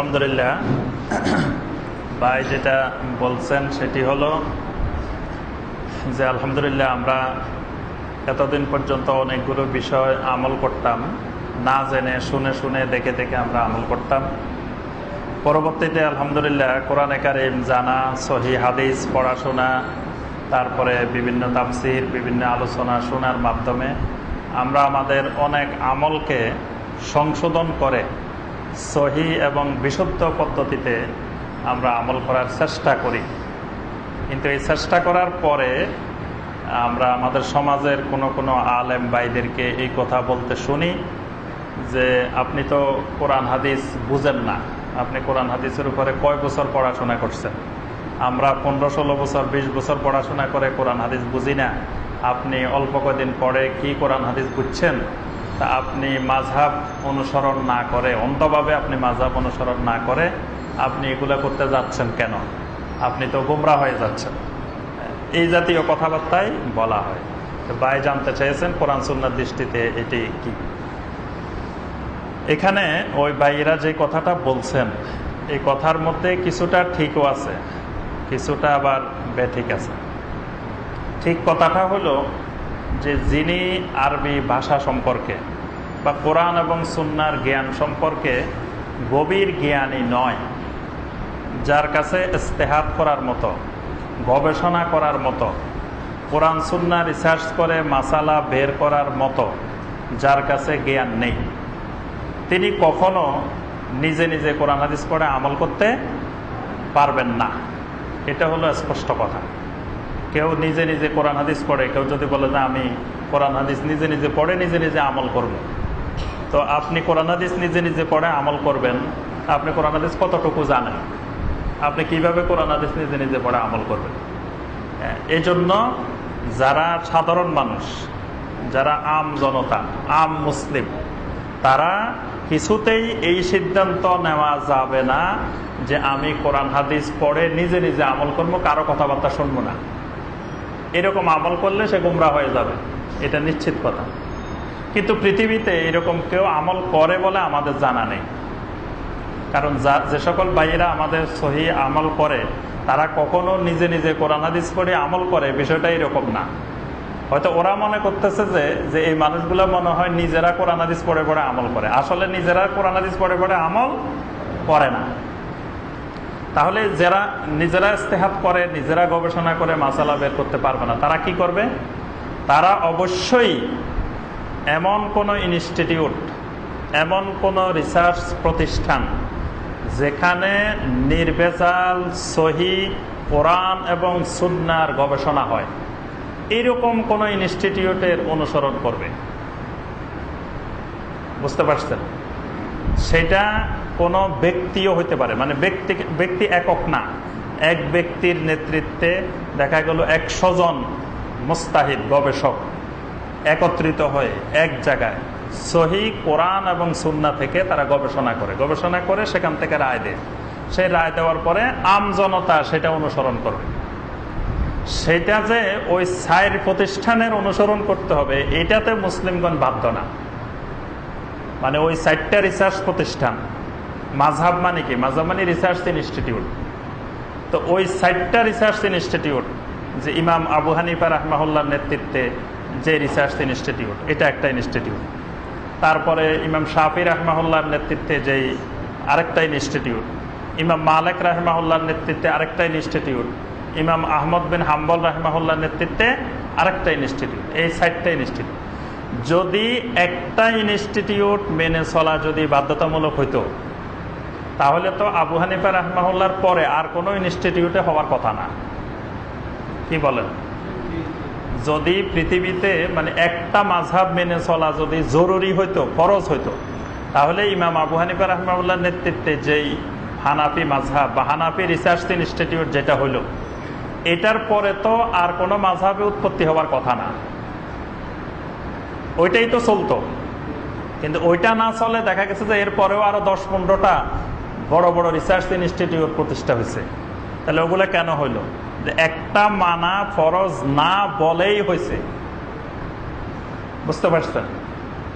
আলহামদুলিল্লাহ। ভাই যেটা বলছেন সেটি হলো যে আলহামদুলিল্লাহ আমরা এতদিন পর্যন্ত অনেকগুলো বিষয় আমল করতাম, না জেনে, শুনে শুনে, দেখে দেখে আমরা আমল করতাম। পরবর্তীতে আলহামদুলিল্লাহ কোরআনে কারিম জানা সহি হাদিস, পড়াশোনা, তারপরে বিভিন্ন তাফসির, বিভিন্ন আলোচনা শোনার মাধ্যমে আমরা আমাদের অনেক আমলকে সংশোধন করে সহি এবং বিশুদ্ধ পদ্ধতিতে আমরা আমল করার চেষ্টা করি। কিন্তু এই চেষ্টা করার পরে আমরা আমাদের সমাজের কোনো কোনো আলেম ভাইদেরকে এই কথা বলতে শুনি যে, আপনি তো কোরআন, হাদিস বুঝেন না। আপনি কোরআন, হাদিসের উপরে কয় বছর পড়াশোনা করছেন? আমরা পনেরো, ষোলো বছর, বিশ বছর পড়াশোনা করে কোরআন, হাদিস বুঝি না। আপনি অল্প কদিন পরে কি কোরআন, হাদিস বুঝছেন? আপনি মাঝহাব অনুসরণ না করে, অন্তভাবে আপনি মাঝহাব অনুসরণ না করে আপনি এগুলো করতে যাচ্ছেন কেন? আপনি তো গুমরা হয়ে যাচ্ছেন। এই জাতীয় কথাবার্তাই বলা হয়। ভাই জানতে চেয়েছেন কোরআন সুন্নার দৃষ্টিতে এটি কি? এখানে ওই ভাইয়েরা যে কথাটা বলছেন, এই কথার মধ্যে কিছুটা ঠিকও আছে, কিছুটা আবার বেঠিক আছে। ঠিক কথাটা হলো যে যিনি আরবি ভাষা সম্পর্কে বা কোরআন এবং সুন্নার জ্ঞান সম্পর্কে গভীর জ্ঞানী নয়, যার কাছে ইস্তেহাত করার মতো, গবেষণা করার মতো, কোরআন, সুন্না রিসার্চ করে মাসালা বের করার মতো যার কাছে জ্ঞান নেই। তিনি কখনো নিজে নিজে কোরআন হাদিস পড়ে আমল করতে পারবেন না। এটা হলো স্পষ্ট কথা। কেউ নিজে নিজে কোরআন হাদিস পড়ে, কেউ যদি বলে যে আমি কোরআন হাদিস নিজে নিজে পড়ে, নিজে নিজে আমল করব। তো আপনি কোরআন হাদিস নিজে নিজে পড়ে, আমল করবেন। আপনি কোরআন হাদিস কতটুকু জানেন? আপনি কীভাবে কোরআন হাদিস নিজে নিজে পড়ে, আমল করবেন? এই জন্য যারা সাধারণ মানুষ, যারা আম জনতা, আম মুসলিম, তারা কিছুতেই এই সিদ্ধান্ত নেওয়া যাবে না যে আমি কোরআন হাদিস পড়ে নিজে নিজে আমল করব, কারও কথাবার্তা শুনব না। এরকম আমল করলে সে গুমরা হয়ে যাবে। এটা নিশ্চিত কথা। কিন্তু পৃথিবীতে এরকম কেউ আমল করে বলে আমাদের জানা নেই। কারণ যে সকল ভাইয়েরা আমাদের সহি আমল করে, তারা কখনো নিজে নিজে কোরআন হাদিস পড়ে আমল করে বিষয়টা এরকম না। হয়তো ওরা মনে করতেছে যে যে এই মানুষগুলো মনে হয় নিজেরা কোরআন হাদিস পড়ে পড়ে আমল করে। আসলে নিজেরা কোরআন হাদিস পড়ে পড়ে আমল করে না। তাহলে যারা নিজেরা ইস্তেহাত করে, নিজেরা গবেষণা করে মাসালা বের করতে পারবে না, তারা কি করবে? তারা অবশ্যই এমন কোনো ইনস্টিটিউট, এমন কোনো রিসার্চ প্রতিষ্ঠান যেখানে নির্বেজাল সহি, কোরআন এবং সুন্নার গবেষণা হয়। এইরকম কোনো ইনস্টিটিউটের অনুসরণ করবে। বুঝতে পারছেন? সেটা কোনো ব্যক্তিও হতে পারে। মানে ব্যক্তি ব্যক্তি একক না। এক ব্যক্তির নেতৃত্বে দেখা গেল একশো জন মুস্তাহিদ, গবেষক একত্রিত হয়ে এক জায়গায়। সহি কোরআন এবং সুন্না থেকে তারা গবেষণা করে। গবেষণা করে সেখান থেকে রায় দেয়। সেই রায় দেওয়ার পরে আম জনতা সেটা অনুসরণ করবে। সেটা যে ওই সাইর প্রতিষ্ঠানের অনুসরণ করতে হবে, এটাতে মুসলিমগণ বাধ্য না। মানে ওই সাইটটা রিসার্চ প্রতিষ্ঠান। মাঝহাব মানে কি? মাঝহাব মানে রিসার্চ ইনস্টিটিউট তো ওই সাইটটা রিসার্চ ইনস্টিটিউট যে ইমাম আবু হানিফা রহমাহুল্লার নেতৃত্বে যে রিসার্চ ইনস্টিটিউট এটা একটা ইনস্টিটিউট তারপরে ইমাম শাফি রহমাহুল্লার নেতৃত্বে যেই আরেকটা ইনস্টিটিউট ইমাম মালেক রাহমাহুল্লার নেতৃত্বে আরেকটা ইনস্টিটিউট ইমাম আহমদ বিন হাম্বল রাহমাহুল্লার নেতৃত্বে আরেকটা ইনস্টিটিউট এই সাইটটা ইনস্টিটিউট যদি একটা ইনস্টিটিউট মেনে চলা যদি বাধ্যতামূলক হইতো তাহলে তো আবু হানিফা রহমাহুল্লার পরে আর কোনো ইনস্টিটিউটে হওয়ার কথা না। কি বলেন? যদি পৃথিবীতে মানে একটা মাঝহাব মেনে চলা যদি জরুরি হইতো, ফরজ হইতো, তাহলে ইমাম আবু হানিফা রহমাউল্লার নেতৃত্বে যেই হানাফি মাঝহাব বা হানাফি রিসার্চ ইনস্টিটিউট যেটা হইল, এটার পরে তো আর কোনো মাঝহাবে উৎপত্তি হওয়ার কথা না। ওইটাই তো চলতো। কিন্তু ওইটা না চলে দেখা গেছে যে এরপরেও আরও দশ পনেরোটা বড় বড় রিসার্চ ইনস্টিটিউট প্রতিষ্ঠা হয়েছে। তাহলে ওগুলো কেন হইল? যে একটা মানা ফরজ না বলেই হয়েছে। বুঝতে পারছেন?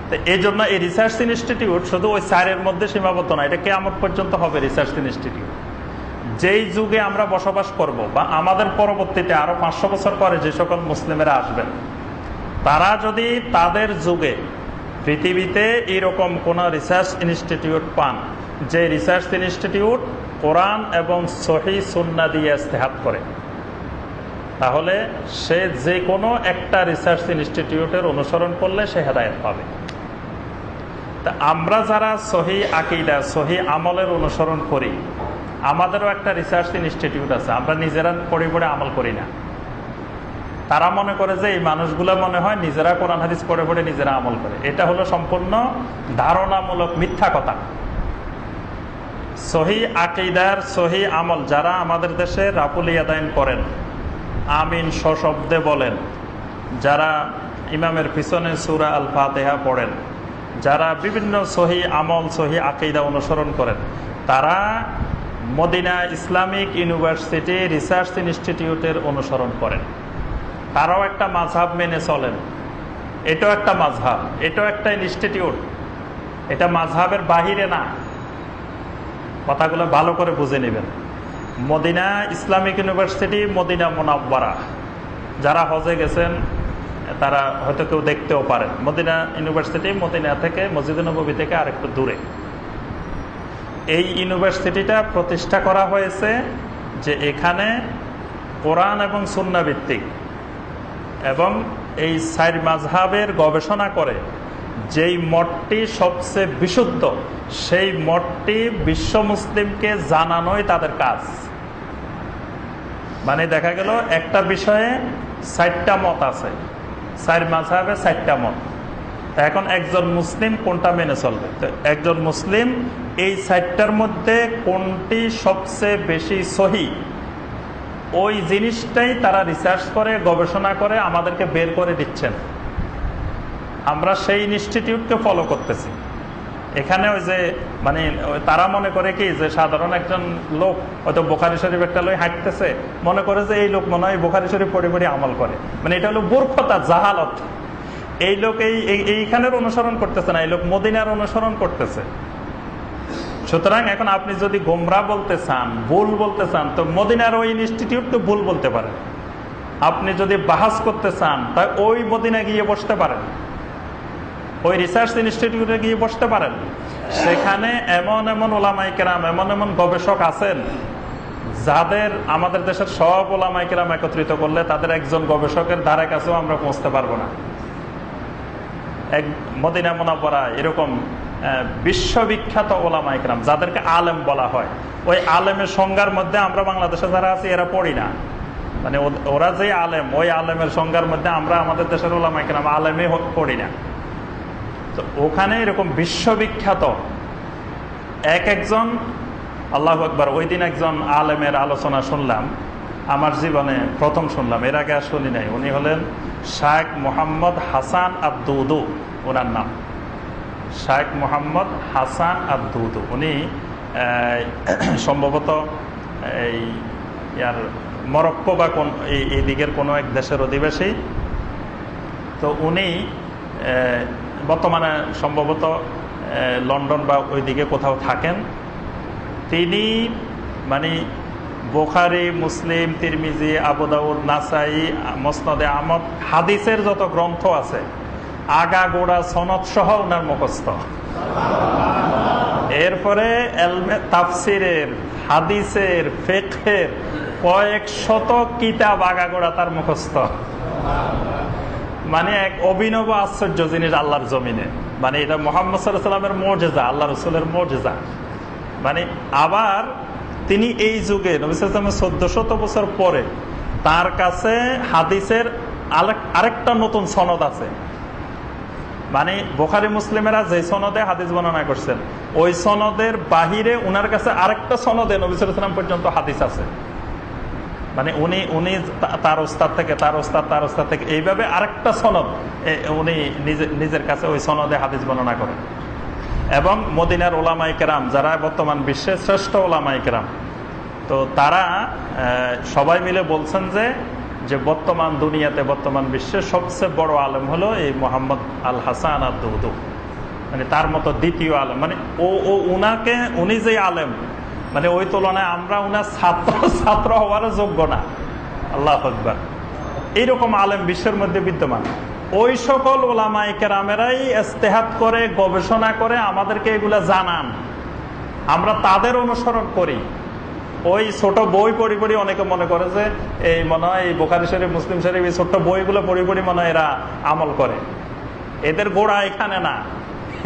তো এই জন্য এই রিসার্চ ইনস্টিটিউট শুধু ওই চারের মধ্যে সীমাবদ্ধ না, এটা কেমন পর্যন্ত হবে রিসার্চ ইনস্টিটিউট যেই যুগে আমরা বসবাস করব বা আমাদের পরবর্তীতে আরও পাঁচশো বছর পরে যে সকল মুসলিমেরা আসবেন, তারা যদি তাদের যুগে পৃথিবীতে এরকম কোন রিসার্চ ইনস্টিটিউট পান যে রিসার্চ ইনস্টিটিউট কোরআন এবং সহি সুন্না দিয়ে ইস্তেহাত করে। তাহলে সে যে কোনো একটা রিসার্চ ইনস্টিটিউটের অনুসরণ করলে সে হেদায়ত পাবে। তা আমরা যারা সহি আকিদা, সহি আমলের অনুসরণ করি, আমাদেরও একটা রিসার্চ ইনস্টিটিউট আছে। আমরা নিজেরা পড়ে পড়ে আমল করি না। তারা মনে করে যে এই মানুষগুলো মনে হয় নিজেরা কোরআন হাদিস পড়ে পড়ে নিজেরা আমল করে। এটা হলো সম্পূর্ণ ধারণামূলক মিথ্যা কথা। সহি আকিদার সহি আমল যারা আমাদের দেশে রাপুল ইয়াদাইন করেন, আমিন সশব্দে বলেন। যারা ইমামের পিছনে সুরা আল ফাতেহা পড়েন, যারা বিভিন্ন সহি আমল, সহি আকিদা অনুসরণ করেন, তারা মদিনা ইসলামিক ইউনিভার্সিটি রিসার্চ ইনস্টিটিউটের অনুসরণ করেন। তারাও একটা মাঝহাব মেনে চলেন। এটাও একটা মাঝহাব এটাও একটা ইনস্টিটিউট। এটা মাঝহাবের বাহিরে না। কথাগুলো ভালো করে বুঝে নেবেন। Madina Islamic university, Madina Munawwara. যারা হজে গেছেন, তারা হয়তো কেউ দেখতেও পারেন। মদিনা ইউনিভার্সিটি মদিনা থেকে, মসজিদ নবী থেকে আরেকটু দূরে। এই ইউনিভার্সিটিটা প্রতিষ্ঠা করা হয়েছে যে এখানে কোরআন এবং সুন্না ভিত্তিক। এবং এই সাইর মাঝহাবের গবেষণা করে যেই মঠটি সবচেয়ে বিশুদ্ধ, সেই মঠটি বিশ্ব মুসলিমকে জানানোই তাদের কাজ। মানে দেখা গেল, একটা বিষয়ে ষাটটা মত আছে। চার মাঝহাবে ষাটটা মত। এখন একজন মুসলিম কোনটা মেনে চলবে? একজন মুসলিম এই সাইটটার মধ্যে কোনটি সবচেয়ে বেশি সহি? ওই জিনিসটাই তারা রিসার্চ করে, গবেষণা করে, আমাদেরকে বের করে দিচ্ছেন। আমরা সেই ইনস্টিটিউটকে ফলো করতেছি। এখানে ওই যে মানে তারা মনে করে কি যে, সাধারণ একজন লোক হয়তো বোখারি শরীফ একটা লোক হাঁটতেছে, মনে করে যে এই লোক মনে হয় বোখারি শরীফ পড়ে পড়ে আমল করে। মানে এটা হলো মূর্খতা, জাহালত। এই লোক এই এইখানের অনুসরণ করতেছে না, এই লোক মদিনার অনুসরণ করতেছে। সুতরাং এখন আপনি যদি গোমরা বলতে চান, ভুল বলতে চান, তো মদিনার ওই ইনস্টিটিউট তো ভুল বলতে পারেন আপনি যদি বাহাস করতে চান, তা ওই মদিনা গিয়ে বসতে পারেন। ওই রিসার্চ ইনস্টিটিউটে গিয়ে বসতে পারেন। সেখানে এমন এমন ওলামাইকেরাম এমন এমন গবেষক আছেন, যাদের আমাদের দেশের সব ওলামাইকেরাম একত্রিত করলে তাদের একজন গবেষকের ধারে কাছেও আমরা পৌঁছতে পারব না। এক মদিনা মোনাপরা এরকম বিশ্ববিখ্যাত ওলামা ইকরাম যাদেরকে আলেম বলা হয়। ওই আলেমের সংজ্ঞার মধ্যে আমরা বাংলাদেশে যারা আছি, এরা পড়ি না। মানে ওরা যে আলেম, ওই আলেমের সংজ্ঞার মধ্যে আমরা আমাদের দেশের ওলামা ইকরাম আলেমে পড়ি না। তো ওখানে এরকম বিশ্ববিখ্যাত এক একজন, আল্লাহ আকবর, ওই দিন একজন আলেমের আলোচনা শুনলাম, আমার জীবনে প্রথম শুনলাম, এর আগে আর শুনি নাই। উনি হলেন শায়েখ মোহাম্মদ হাসান আব্দুদু, ওনার নাম। শায়েখ মোহাম্মদ হাসান আব্দুদু, উনি সম্ভবত এই ইয়ার মরক্কো বা কোন, এই দিকের কোনো এক দেশের অধিবাসী। তো উনি বর্তমানে সম্ভবত লন্ডন বা ওই দিকে কোথাও থাকেন। তিনি মানে বোখারি, মুসলিম, তিরমিজি, আবুদাউদ, নাসাই, মসনদে আহমদ হাদিসের যত গ্রন্থ আছে আগা গোড়া সনদ সহ ওনার মুখস্থ। এরপরে তাফসিরের, হাদিসের ফেকের কয়েক শত কিতাব আগাগোড়া তার মুখস্থ। মানে এক অভিনব আশ্চর্য জিনিস আল্লাহর জমিনে। মানে এটা মোহাম্মদ সাল্লামের মর্যাদা আল্লাহ রসুলের মর্যাদা। মানে আবার তিনি এই যুগে চোদ্দ শত বছর পরে তার কাছে হাদিসের আরেকটা নতুন সনদ আছে। মানে বোখারি মুসলিমেরা যে সনদে হাদিস বর্ণনা করছেন, ওই সনদের বাহিরে উনার কাছে আরেকটা সনদে নবিসাম পর্যন্ত হাদিস আছে। মানে উনি উনি তার ওস্তাদ থেকে, তার ওস্তাদ তার ওস্তাদ থেকে, এইভাবে আরেকটা সনদ উনি নিজের কাছে ওই সনদে হাদিস বর্ণনা করেন। এবং মদিনার ওলামাই কেরাম, যারা বর্তমান বিশ্বের শ্রেষ্ঠ ওলামাই কেরাম, তো তারা সবাই মিলে বলছেন যে যে বর্তমান দুনিয়াতে, বর্তমান বিশ্বের সবচেয়ে বড় আলম হলো এই মোহাম্মদ আল হাসান আব্দুদু মানে তার মতো দ্বিতীয় আলেম। মানে ও ও, উনাকে, উনি যে আলেম মানে ওই তুলনায় আমরা উনার ছাত্র ছাত্র হওয়ারও যোগ্য না। আল্লাহ আকবর। এইরকম আলেম বিশ্বের মধ্যে বিদ্যমান। ওই সকল ওলামাই কেরামেরাই ইস্তেহাত করে, গবেষণা করে আমাদেরকে এগুলা জানান। আমরা তাদের অনুসরণ করি। ওই ছোট বই পড়ি পড়ি অনেকে মনে করে যে, এই মনে হয় বোখারি শরীফ, মুসলিম শরীফ এই ছোট্ট বইগুলো পড়ি পড়ি মনে হয় এরা আমল করে। এদের গোড়া এখানে না।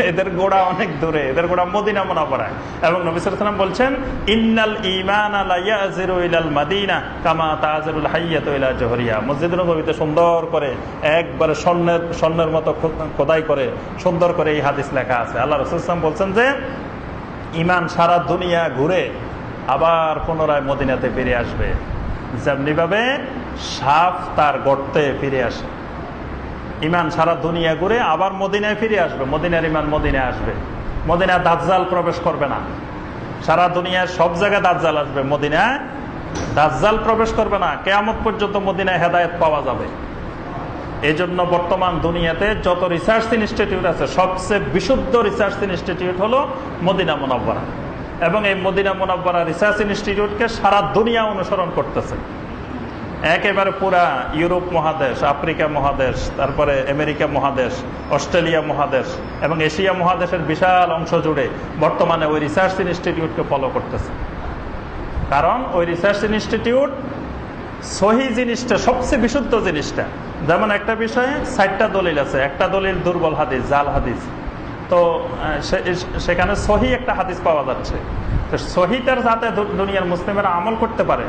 এদের গোড়া অনেক দূরে, এদের গোড়া মদিনা মোনাপড়ায় এবং নবিসাম বলছেন, ইন্নাল ইমান মাদিনা কামা তাজরুল হাইয়াত জহরিয়া। মসজিদ নবীতে সুন্দর করে, একবারে স্বর্ণের স্বর্ণের মতো খোদাই করে, সুন্দর করে এই হাদিস লেখা আছে। আল্লাহ রসুলাম বলছেন যে ইমান সারা দুনিয়া ঘুরে আবার পুনরায় মদিনাতে ফিরে আসবে। যেমনি ভাবে সাপ তার গর্তে ফিরে আসে। ইমান সারা দুনিয়া ঘুরে আবার মদিনায় ফিরে আসবে। মদিনার ইমান মদিনায় আসবে। মদিনায় দাজ্জাল প্রবেশ করবে না। সারা দুনিয়ার সব জায়গায় দাজ্জাল আসবে। মদিনায় দাজ্জাল প্রবেশ করবে না। কেয়ামত পর্যন্ত মদিনায় হেদায়ত পাওয়া যাবে। এই জন্য বর্তমান দুনিয়াতে যত রিসার্চ ইনস্টিটিউট আছে, সবচেয়ে বিশুদ্ধ রিসার্চ ইনস্টিটিউট হলো মদিনা মোনাব্বরা এবং এই মদিনা মোনাব্বরা রিসার্চ ইনস্টিটিউটকে সারা দুনিয়া অনুসরণ করতেছে। একেবারে পুরা ইউরোপ মহাদেশ, আফ্রিকা মহাদেশ, তারপরে আমেরিকা মহাদেশ, অস্ট্রেলিয়া মহাদেশ এবং এশিয়া মহাদেশের বিশাল অংশ জুড়ে বর্তমানে ওই রিসার্চ ইনস্টিটিউটকে ফলো করতেছে। কারণ ওই রিসার্চ ইনস্টিটিউট সহি জিনিসটা, সবচেয়ে বিশুদ্ধ জিনিসটা। যেমন একটা বিষয়ে ষাটটা দলিল আছে। একটা দলিল দুর্বল হাদিস, জাল হাদিস। তো সেখানে সহি একটা হাদিস পাওয়া যাচ্ছে। তো সহিটার যাতে দুনিয়ার মুসলিমেরা আমল করতে পারে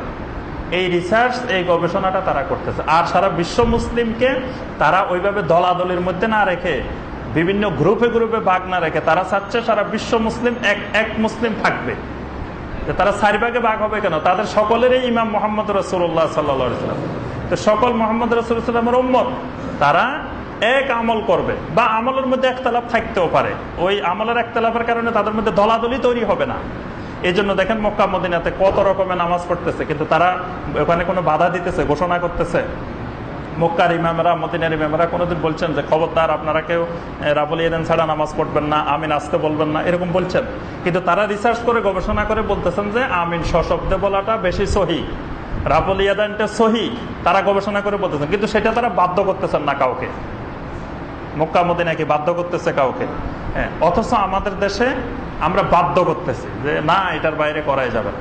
এই রিসার্চ এই গবেষণাটা তারা করতেছে। আর সারা বিশ্ব মুসলিমকে তারা ওইভাবে দলাদলির মধ্যে না রেখে, বিভিন্ন গ্রুপে গ্রুপে ভাগ না রেখে, তারা চাচ্ছে সারা বিশ্ব মুসলিম এক এক মুসলিম থাকবে। তারা চারি ভাগে ভাগ হবে কেন? তাদের সকলেরই ইমাম মোহাম্মদ রসুল্লাহ সাল্লাম তো সকল মোহাম্মদ রসুলামের উম্মত, তারা এক আমল করবে। বা আমলের মধ্যে একতলাপ থাকতেও পারে। ওই আমলের একতলাপের কারণে তাদের মধ্যে দলাদলি তৈরি হবে না। এই জন্য দেখেন মক্কা মদিনাতে কত রকমের নামাজ পড়তেছে, কিন্তু তারা ওখানে কোনো বাধা দিতেছে, ঘোষণা করতেছে। মক্কার ইমামেরা, মদিনার ইমামেরা কোনোদিন বলছেন যে, খবরদার, আপনারা কেউ রাবুল ইয়েদেন ছাড়া নামাজ পড়বেন না, আমিন আসতে বলবেন না, এরকম বলছেন। কিন্তু তারা রিসার্চ করে, গবেষণা করে বলতেছেন যে, আমিন সশব্দে বলাটা বেশি সহি, রাবুল ইয়াদানটা সহি, তারা গবেষণা করে বলতেছেন। কিন্তু সেটা তারা বাধ্য করতেছেন না কাউকে। মক্কা মদিনাকে বাধ্য করতেছে কাউকে? হ্যাঁ অথচ আমাদের দেশে আমরা বাধ্য করতেছি যে, না, এটার বাইরে করাই যাবে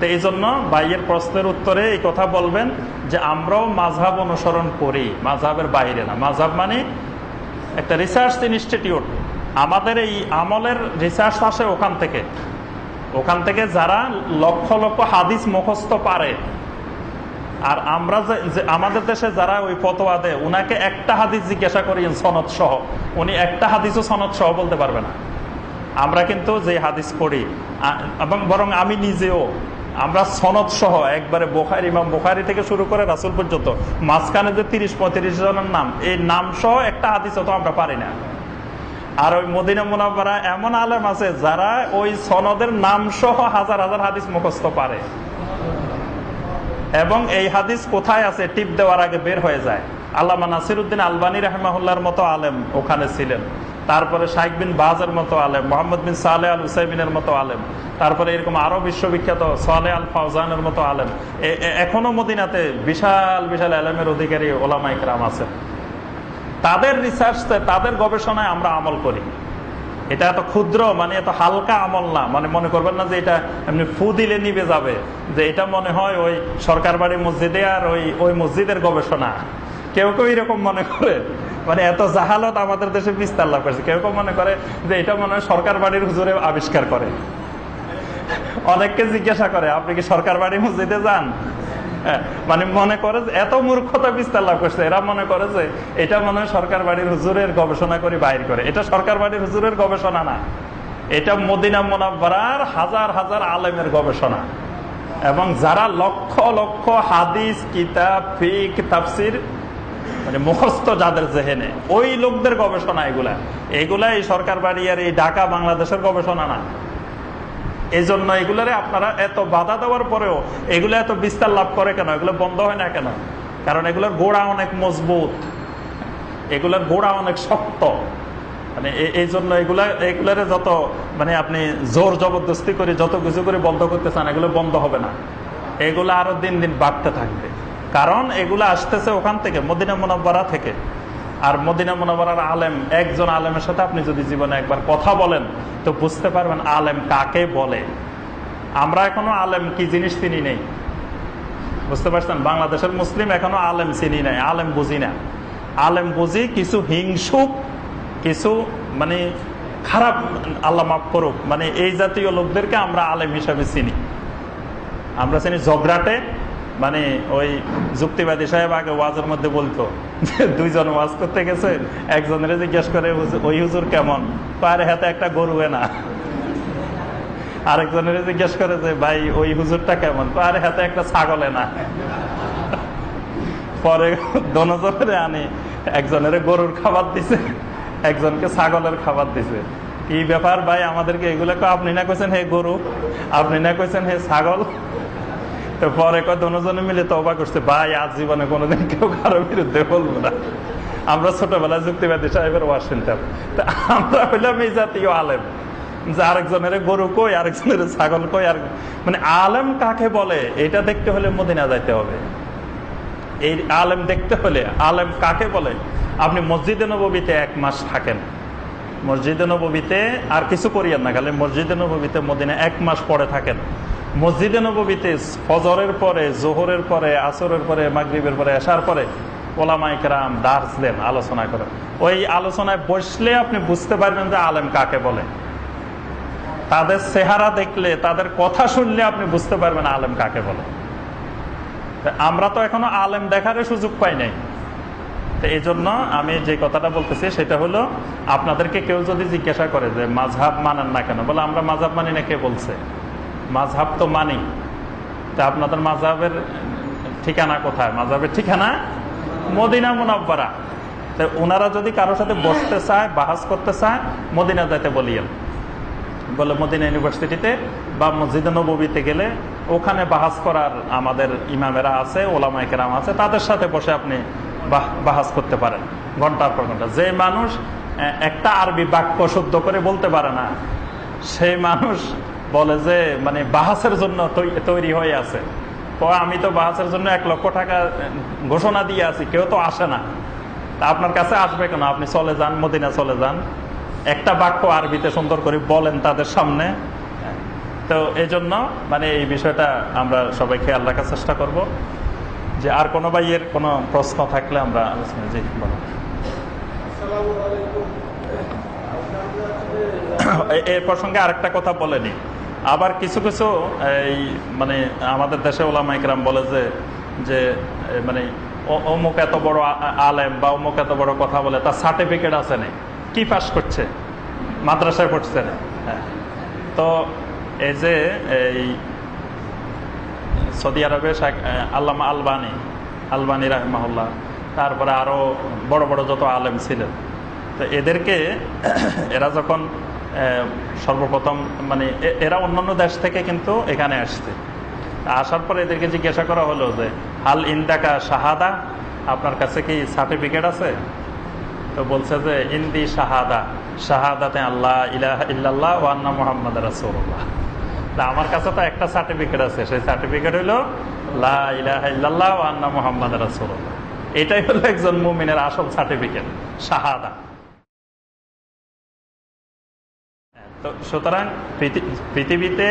তো এই জন্য বাইয়ের প্রশ্নের উত্তরে এই কথা বলবেন যে, আমরাও মাঝহাব অনুসরণ করি। মাঝহাবের বাইরে না। মাঝহাব মানে একটা রিসার্চ ইনস্টিটিউট আমাদের এই আমলের রিসার্চ আসে ওখান থেকে। ওখান থেকে যারা লক্ষ লক্ষ হাদিস মুখস্থ পারে। আর আমরা যে আমাদের দেশে যারা ওই ফতোয়া দেয়, উনাকে একটা হাদিস জিজ্ঞাসা করি সনদ সহ উনি একটা হাদিসও সনদ সহ বলতে পারবে না। আমরা কিন্তু যে হাদিস পড়ি এবং বরং আমি নিজেও, আমরা সনদ সহ একবারে বোখারি, ইমাম বোখারি থেকে শুরু করে রাসুল পর্যন্ত, মাঝখানে যে তিরিশ পঁয়ত্রিশ জনের নাম, এই নাম সহ একটা হাদিস অত আমরা পারি না। আর ওই মদিনা মুনাবারা এমন আলেম আছে যারা ওই সনদের নাম সহ হাজার হাজার হাদিস মুখস্থ পারে। এবং এই হাদিস কোথায় আছে, টিপ দেওয়ার আগে বের হয়ে যায়। আল্লামা নাসিরুদ্দিন আলবানী রহমাহুল্লার মতো আলেম ওখানে ছিলেন। তারপরে শাইক বিন বাজের মতো আলেম, মোহাম্মদ বিন সালে আল হুসাইবিনের মতো আলেম, তারপরে এরকম আরও বিশ্ববিখ্যাত সালে আল ফাউজানের মতো আলেম। এখনও মদিনাতে বিশাল বিশাল আলেমের অধিকারী ওলামা ইকরাম আছে। তাদের রিসার্চ তাদের গবেষণায় আমরা আমল করি। এটা এত ক্ষুদ্র মানে এত হালকা আমল না। মানে মনে করবেন না যে এটা এমনি ফু দিলে নিবে যাবে। যে এটা মনে হয় ওই সরকার বাড়ি মসজিদে আর ওই ওই মসজিদের গবেষণা। কেউ কেউ এরকম মনে করে। মানে এত জাহালত আমাদের দেশে বিস্তার লাভ করেছে। কেউ কেউ মনে করে যে এটা মনে হয় সরকার বাড়ির হুজুরে আবিষ্কার করে। অনেককে জিজ্ঞাসা করে, আপনি কি সরকার বাড়ি মসজিদে যান? মানে মনে করে যে এত মূর্খতা বিস্তার লাভ করছে। এরা মনে করে যে এটা মনে হয় সরকার বাড়ির হুজুরের গবেষণা করে বাইর করে। এটা সরকার বাড়ির হুজুরের গবেষণা না। এটা মদিনা মোনাব্বরার হাজার হাজার আলেমের গবেষণা। এবং যারা লক্ষ লক্ষ হাদিস, কিতাব, ফিক, তাফসির মানে মুখস্থ যাদের জেহেনে, ওই লোকদের গবেষণা এগুলা। এগুলা এই সরকার বাড়ি আর এই ঢাকা বাংলাদেশের গবেষণা না। এই জন্য এগুলারে আপনারা এত বাধা দেওয়ার পরেও এগুলো এত বিস্তার লাভ করে কেন? এগুলো বন্ধ হয় না কেন? কারণ এগুলোর গোড়া অনেক মজবুত। এগুলোর গোড়া অনেক শক্ত। মানে এই জন্য এগুলা এগুলারে যত মানে আপনি জোর জবরদস্তি করে যত কিছু করে বন্ধ করতে চান, এগুলো বন্ধ হবে না। এগুলো আরও দিন দিন বাড়তে থাকবে। কারণ এগুলো আসতেছে ওখান থেকে, মদিনা মোনাব্বারা থেকে। আর মদিনা মোনাব্বারার আলেম, একজন আলেমের সাথে আপনি যদি জীবনে একবার কথা বলেন, তো বুঝতে পারবেন আলেম কাকে বলে। আমরা এখনও আলেম কি জিনিস চিনি নেই। বুঝতে পারছেন? বাংলাদেশের মুসলিম এখনও আলেম চিনি নাই, আলেম বুঝি না। আলেম বুঝি কিছু হিংসুক, কিছু মানে খারাপ, আল্লাহ মাফ করুক মানে এই জাতীয় লোকদেরকে আমরা আলেম হিসাবে চিনি। আমরা চিনি ঝগড়াটে মানে ওই যুক্তিবাদী সাহেব আগে ওয়াজের মধ্যে বলতো দুইজন ওয়াজ করতে গেছে একজনের জিজ্ঞেস করে ওই হুজুর কেমন? পারে হাতে একটা গরু না আরেকজনের জিজ্ঞেস করে যে, ভাই, ওই হুজুরটা কেমন? পারে হাতে একটা ছাগলে না পরে দনজনের আনি, একজনের গরুর খাবার দিছে, একজনকে ছাগলের খাবার দিছে। কি ব্যাপার ভাই, আমাদেরকে এগুলো আপনি না কইছেন হে গরু? আপনি না কইছেন হে ছাগল? তো পরে কয় দনজনে মিলে তো অবাক করছে। ভাই, আজ জীবনে কোনোদিন কেউ কারও বিরুদ্ধে বলব না। আমরা ছোটবেলায় যুক্তিবাদী সাহেবের ওয়াজ আমরা হইলাম এই জাতীয় আলেম, যে আরেকজনের গরু কই, আরেকজনের ছাগল কই, আর মানে আলেম কাকে বলে, এটা দেখতে হলে মদিনা যাইতে হবে। এই আলেম দেখতে হলে, আলেম কাকে বলে? আপনি মসজিদে নবীতে এক মাস থাকেন। মসজিদে নবীতে আর কিছু করিয়েন না, খালি মসজিদে নবীতে মদিনা এক মাস পরে থাকেন। মসজিদে নবীতে ফজরের পরে, জোহরের পরে, আসরের পরে, মাগরীবের পরে আসার পরে ওলামাইকরাম দার্স দেন, আলোচনা করেন। ওই আলোচনায় বসলে আপনি বুঝতে পারবেন যে আলেম কাকে বলে। তাদের চেহারা দেখলে, তাদের কথা শুনলে আপনি বুঝতে পারবেন আলেম কাকে বলে। আমরা তো এখনও আলেম দেখার সুযোগ পাই নাই। তো এই জন্য আমি যে কথাটা বলতেছি, সেটা হলো, আপনাদেরকে কেউ যদি জিজ্ঞাসা করে যে, মাঝহাব মানেন না কেন? বলে, আমরা মাঝহাব মানি না, কে বলছে? মাঝহাব তো মানি। তা আপনাদের মাঝহাবের ঠিকানা কোথায়? মাঝহাবের ঠিকানা মদিনা মুনাব্বারা। তো ওনারা যদি কারোর সাথে বসতে চায়, বাহাস করতে চায়, মদিনা যাইতে বলিয়েন। বলে মদিনা ইউনিভার্সিটিতে বা মসজিদ নবীতে গেলে ওখানে বাহাস করার আমাদের ইমামেরা আছে ওলামাইকেরাম আছে, তাদের সাথে বসে আপনি বাহাস করতে পারেন, ঘণ্টার পর ঘণ্টা। যে মানুষ একটা আরবি বাক্য শুদ্ধ করে বলতে পারে না, সেই মানুষ বলে যে মানে বাহাসের জন্য তৈরি হয়ে আছে। আমি তো বাহাসের জন্য এক লক্ষ টাকা ঘোষণা দিয়ে আছি কেউ তো আসে না। তা আপনার কাছে আসবে কেন? আপনি চলে যান মদিনা চলে যান। একটা বাক্য আরবিতে সুন্দর করে বলেন তাদের সামনে। তো এই জন্য মানে এই বিষয়টা আমরা সবাই খেয়াল রাখার চেষ্টা করব যে আর কোনো ভাইয়ের কোনো প্রশ্ন থাকলে আমরা আলোচনা জি বলো এর প্রসঙ্গে আরেকটা কথা বলেনি আবার কিছু কিছু, এই মানে আমাদের দেশে ওলামাইকরাম বলে যে যে মানে অমুক এত বড় আলেম বা অমুক এত বড় কথা বলে, তার সার্টিফিকেট আছে নেই কি পাস করছে? মাদ্রাসায় পড়ছে না। হ্যাঁ। তো এই যে, এই সৌদি আরবে আল্লামা আলবানি আলবানি রাহমাহুল্লাহ, তারপরে আরও বড় বড় যত আলেম ছিলেন। তো এদেরকে, এরা যখন সর্বপ্রথম মানে এরা অন্যান্য দেশ থেকে কিন্তু এখানে আসছে। আসার পরে এদেরকে জিজ্ঞাসা করা হলো যে, হাল ইন্দাকা শাহাদা? আপনার কাছে কি সার্টিফিকেট আছে? তো বলছে যে, ইন্দি শাহাদা। শাহাদাতে আল্লাহ ইলাহ ইল্লাল্লাহ ওয়ান্না মোহাম্মদ রাসৌল্লাহ আমার কাছে তো একটা সার্টিফিকেট আছে। সেই সার্টিফিকেট হইল, লা ইল্লাল্লাহ ওয়ান্না মোহাম্মদ রাসৌল্লাহ এটাই হলো একজন মুমিনের আসল সার্টিফিকেট শাহাদা। সুতরাং পৃথিবীতে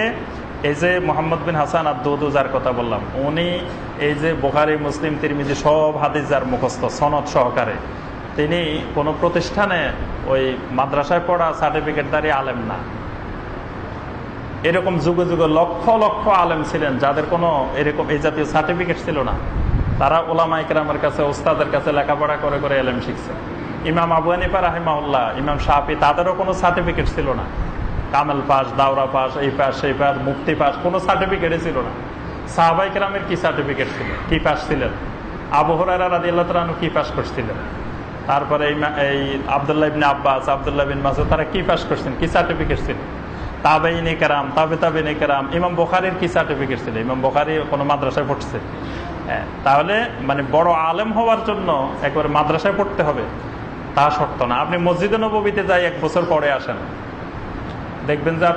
এই যে মোহাম্মদ বিন হাসান আব্দুদু যার কথা বললাম, উনি এই যে বোখারি, মুসলিম, তিরমিজি সব হাদিস যার মুখস্থ, সনদ সহকারে। তিনি কোনো প্রতিষ্ঠানে ওই মাদ্রাসায় পড়া সার্টিফিকেট সার্টিফিকেটদারি আলেম না। এরকম যুগে যুগে লক্ষ লক্ষ আলেম ছিলেন, যাদের কোনো এরকম এই জাতীয় সার্টিফিকেট ছিল না। তারা ওলামা ইকরামের কাছে ওস্তাদের কাছে লেখাপড়া করে করে এলেম শিখছে। ইমাম আবু হানিফা রাহিমাউল্লাহ ইমাম শাহি তাদেরও কোনো সার্টিফিকেট ছিল না। কামেল পাস, দাওরা পাস, এই পাস, সেই পাস মুক্তি পাস, কোনো সার্টিফিকেটই ছিল না। সাহাবাই কেরামের কি সার্টিফিকেট ছিল? কি পাস ছিলেন? আবু হরারা রাজি আল্লাহ তালু কি পাস করছিলেন? তারপরে এই আবদুল্লাহ ইবিন আব্বাস, আবদুল্লাহ বিন মাসুদ তারা কি পাস করছেন কি সার্টিফিকেট ছিল? তাবেইনে কেরাম, তাবে তাবেইনে কেরাম, ইমাম বোখারির কি সার্টিফিকেট ছিল? ইমাম বোখারি কোনো মাদ্রাসায় পড়ছে? হ্যাঁ তাহলে মানে বড় আলেম হওয়ার জন্য একবার মাদ্রাসায় পড়তে হবে। তা শর্ত না। আপনি মসজিদে নবীতে যাই এক বছর পরে আসেন। দেখবেন যে আপনি